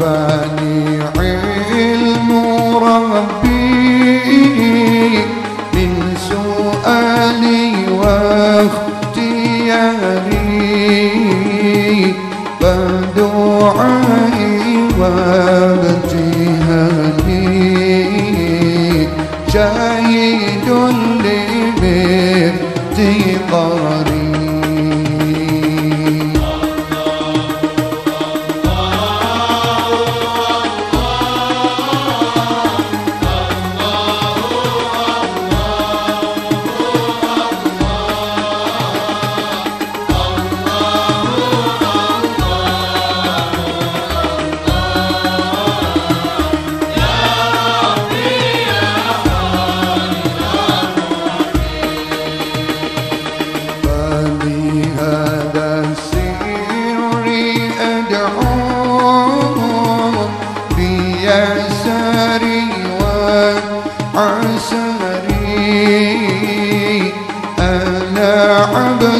بني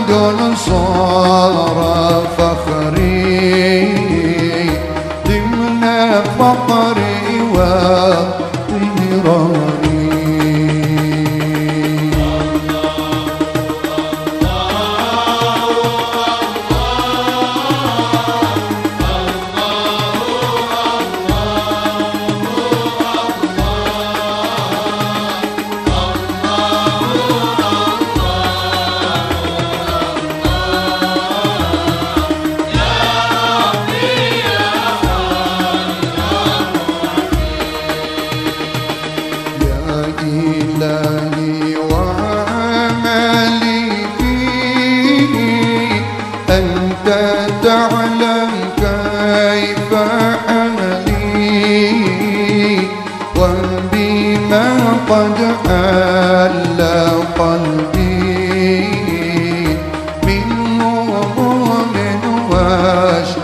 don't know أنت تعلم كيف أملي وبما قد أل قلبي من هموم واشتغالي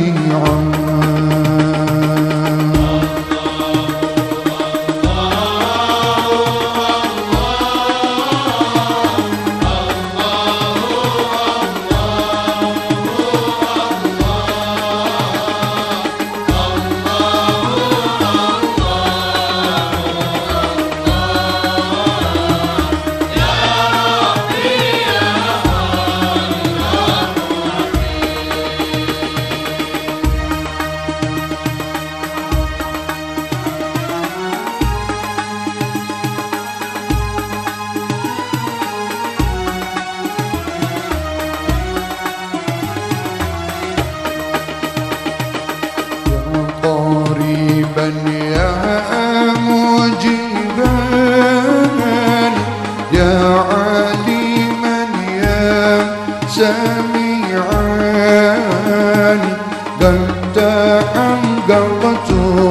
قد تحققت بعجزي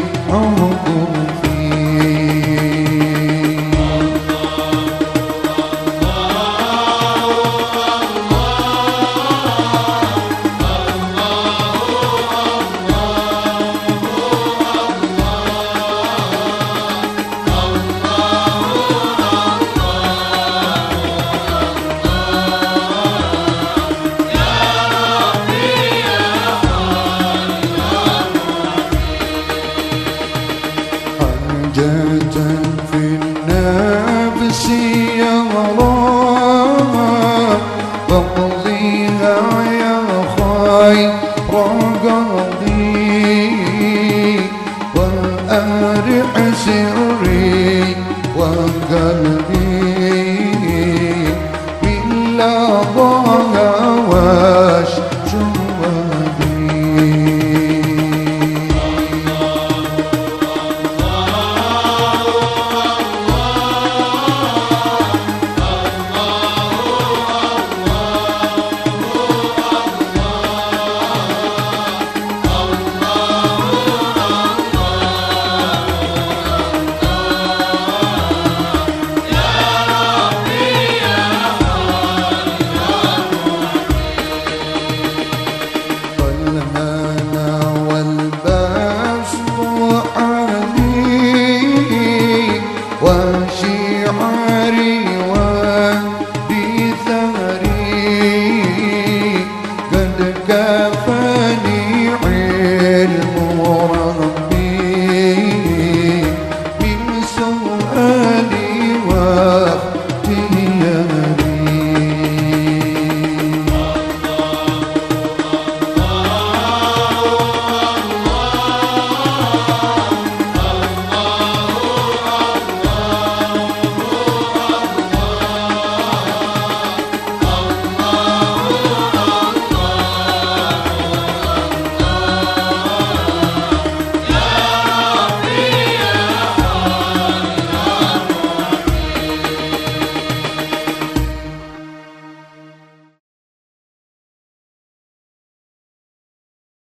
في النفس يا غرام يا خير قاضي. وأرح سري وقلبي.